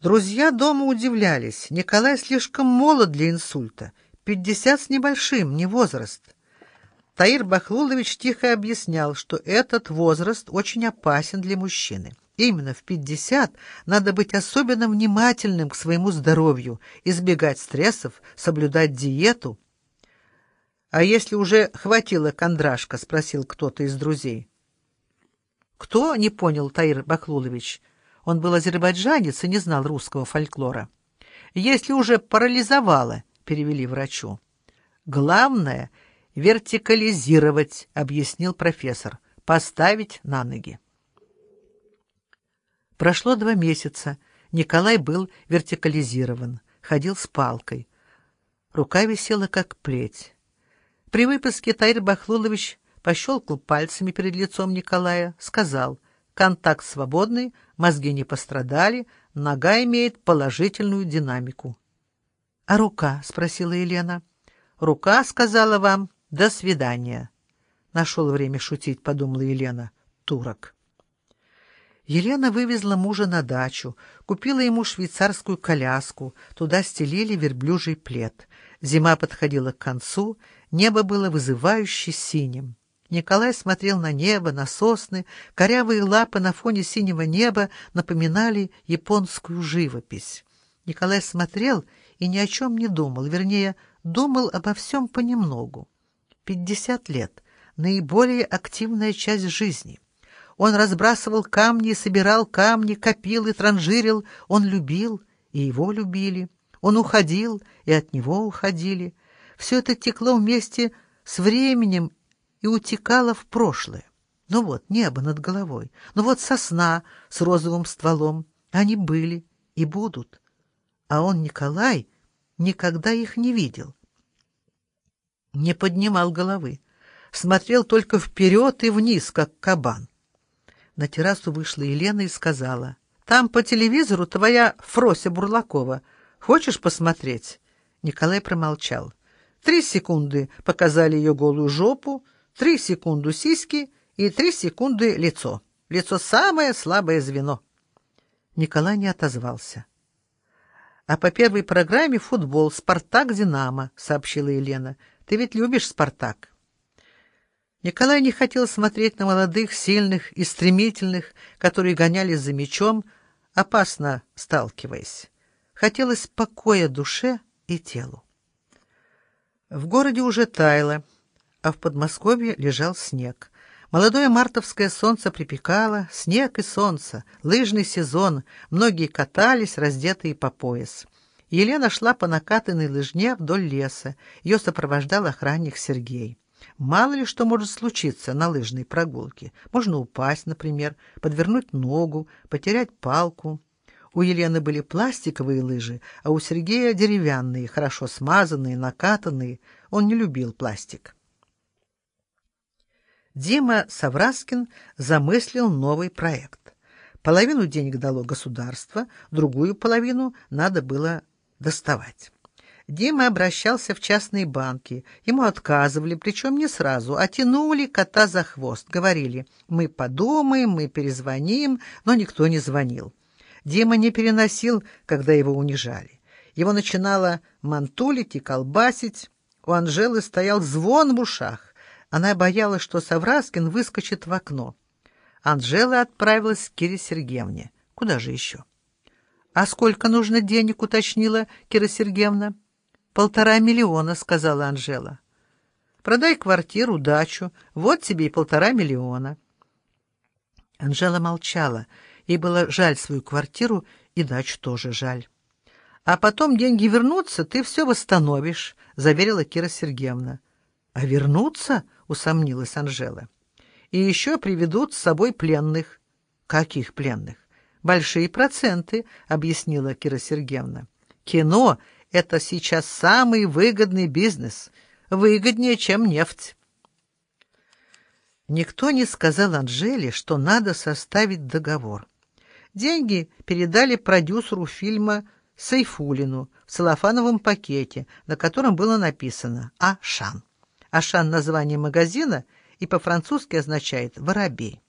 Друзья дома удивлялись. Николай слишком молод для инсульта. Пятьдесят с небольшим, не возраст. Таир Бахлулович тихо объяснял, что этот возраст очень опасен для мужчины. Именно в пятьдесят надо быть особенно внимательным к своему здоровью, избегать стрессов, соблюдать диету. «А если уже хватило кондрашка?» — спросил кто-то из друзей. «Кто?» — не понял Таир Бахлулович. Он был азербайджанец и не знал русского фольклора. «Если уже парализовало», — перевели врачу. «Главное — вертикализировать», — объяснил профессор, — «поставить на ноги». Прошло два месяца. Николай был вертикализирован, ходил с палкой. Рука висела, как плеть. При выписке Таир Бахлулович пощелкал пальцами перед лицом Николая, сказал — Контакт свободный, мозги не пострадали, нога имеет положительную динамику. — А рука? — спросила Елена. — Рука сказала вам «до свидания». Нашел время шутить, подумала Елена. Турок. Елена вывезла мужа на дачу, купила ему швейцарскую коляску, туда стелили верблюжий плед. Зима подходила к концу, небо было вызывающе синим. Николай смотрел на небо, на сосны, корявые лапы на фоне синего неба напоминали японскую живопись. Николай смотрел и ни о чем не думал, вернее, думал обо всем понемногу. Пятьдесят лет — наиболее активная часть жизни. Он разбрасывал камни собирал камни, копил и транжирил. Он любил, и его любили. Он уходил, и от него уходили. Все это текло вместе с временем и утекала в прошлое. Ну вот, небо над головой, ну вот сосна с розовым стволом. Они были и будут. А он, Николай, никогда их не видел. Не поднимал головы, смотрел только вперед и вниз, как кабан. На террасу вышла Елена и сказала, «Там по телевизору твоя Фрося Бурлакова. Хочешь посмотреть?» Николай промолчал. Три секунды показали ее голую жопу, Три секунды сиськи и три секунды лицо. Лицо самое слабое звено. Николай не отозвался. «А по первой программе футбол «Спартак-Динамо», — сообщила Елена. «Ты ведь любишь «Спартак». Николай не хотел смотреть на молодых, сильных и стремительных, которые гонялись за мячом, опасно сталкиваясь. Хотелось покоя душе и телу. В городе уже таяло а в Подмосковье лежал снег. Молодое мартовское солнце припекало, снег и солнце, лыжный сезон, многие катались, раздетые по пояс. Елена шла по накатанной лыжне вдоль леса, ее сопровождал охранник Сергей. Мало ли что может случиться на лыжной прогулке. Можно упасть, например, подвернуть ногу, потерять палку. У Елены были пластиковые лыжи, а у Сергея деревянные, хорошо смазанные, накатанные. Он не любил пластик. Дима Савраскин замыслил новый проект. Половину денег дало государство, другую половину надо было доставать. Дима обращался в частные банки. Ему отказывали, причем не сразу, а тянули кота за хвост. Говорили, мы подумаем, мы перезвоним, но никто не звонил. Дима не переносил, когда его унижали. Его начинало мантулить и колбасить. У Анжелы стоял звон в ушах. Она боялась, что Савраскин выскочит в окно. Анжела отправилась к Кире Сергеевне. Куда же еще? — А сколько нужно денег, уточнила Кира Сергеевна. — Полтора миллиона, — сказала Анжела. — Продай квартиру, дачу. Вот тебе и полтора миллиона. Анжела молчала. Ей было жаль свою квартиру, и дачу тоже жаль. — А потом деньги вернутся, ты все восстановишь, — заверила Кира Сергеевна. — А вернуться? — усомнилась Анжела. И еще приведут с собой пленных. Каких пленных? Большие проценты, объяснила Кира Сергеевна. Кино — это сейчас самый выгодный бизнес. Выгоднее, чем нефть. Никто не сказал Анжеле, что надо составить договор. Деньги передали продюсеру фильма Сайфулину в целлофановом пакете, на котором было написано «Ашан». Ашан — название магазина и по-французски означает «воробей».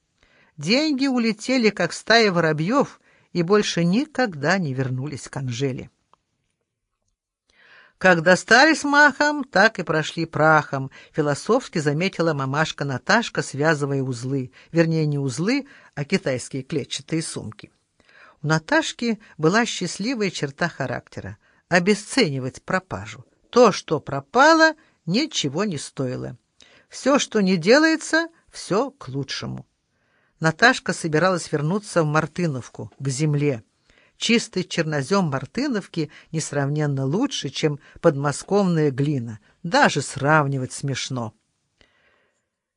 Деньги улетели, как стая воробьев, и больше никогда не вернулись к Анжеле. Как достались махом, так и прошли прахом, философски заметила мамашка Наташка, связывая узлы. Вернее, не узлы, а китайские клетчатые сумки. У Наташки была счастливая черта характера — обесценивать пропажу. То, что пропало, ничего не стоило. Все, что не делается, все к лучшему. Наташка собиралась вернуться в Мартыновку, к земле. Чистый чернозем Мартыновки несравненно лучше, чем подмосковная глина. Даже сравнивать смешно.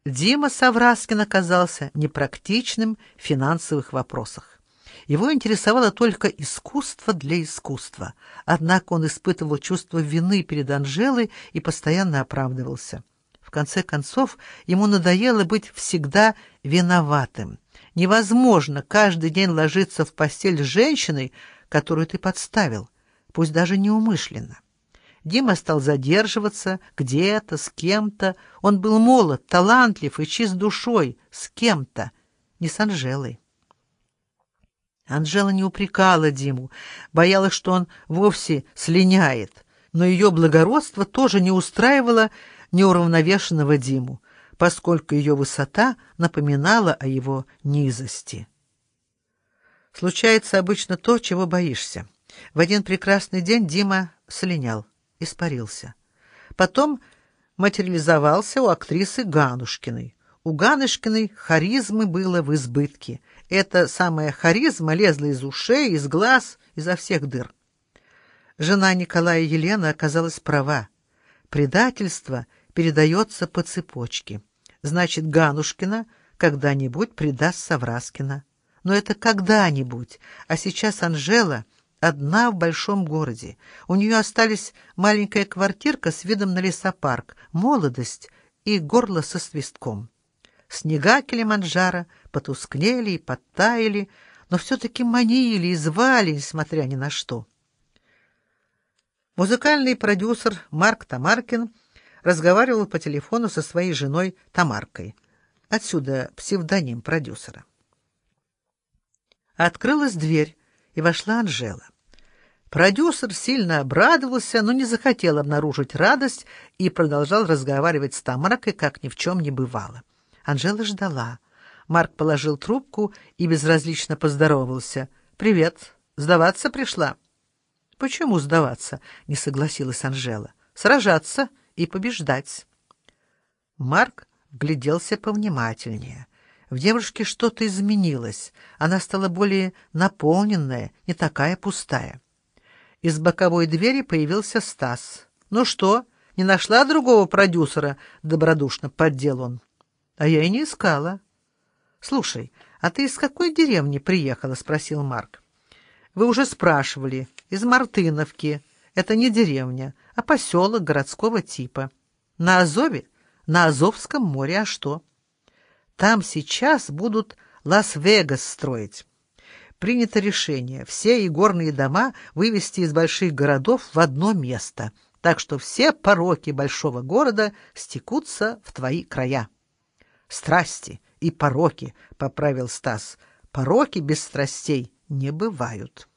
Дима Савраскин оказался непрактичным в финансовых вопросах. Его интересовало только искусство для искусства, однако он испытывал чувство вины перед Анжелой и постоянно оправдывался. В конце концов, ему надоело быть всегда виноватым. Невозможно каждый день ложиться в постель с женщиной, которую ты подставил, пусть даже неумышленно. Дима стал задерживаться где-то, с кем-то. Он был молод, талантлив и чист душой, с кем-то, не с Анжелой. Анжела не упрекала Диму, боялась, что он вовсе слиняет, но ее благородство тоже не устраивало неуравновешенного Диму поскольку ее высота напоминала о его низости. Случается обычно то, чего боишься. В один прекрасный день Дима слинял, испарился. Потом материализовался у актрисы Ганушкиной. У Ганушкиной харизмы было в избытке. Эта самая харизма лезла из ушей, из глаз, изо всех дыр. Жена Николая Елена оказалась права. Предательство передается по цепочке. Значит, Ганушкина когда-нибудь предаст Савраскина. Но это когда-нибудь, а сейчас Анжела одна в большом городе. У нее остались маленькая квартирка с видом на лесопарк, молодость и горло со свистком. Снега Килиманджаро потускнели и подтаяли, но все-таки манили и звали, несмотря ни на что. Музыкальный продюсер Марк Тамаркин разговаривал по телефону со своей женой Тамаркой. Отсюда псевдоним продюсера. Открылась дверь, и вошла Анжела. Продюсер сильно обрадовался, но не захотел обнаружить радость и продолжал разговаривать с Тамаркой, как ни в чем не бывало. Анжела ждала. Марк положил трубку и безразлично поздоровался. «Привет. Сдаваться пришла?» «Почему сдаваться?» — не согласилась Анжела. «Сражаться и побеждать. Марк гляделся повнимательнее. В девушке что-то изменилось. Она стала более наполненная, не такая пустая. Из боковой двери появился Стас. «Ну что, не нашла другого продюсера?» — добродушно поддел он. «А я и не искала». «Слушай, а ты из какой деревни приехала?» — спросил Марк. «Вы уже спрашивали. Из Мартыновки. Это не деревня а поселок городского типа. На Азове, на Азовском море, а что? Там сейчас будут Лас-Вегас строить. Принято решение все игорные дома вывести из больших городов в одно место, так что все пороки большого города стекутся в твои края. Страсти и пороки, — поправил Стас, — пороки без страстей не бывают.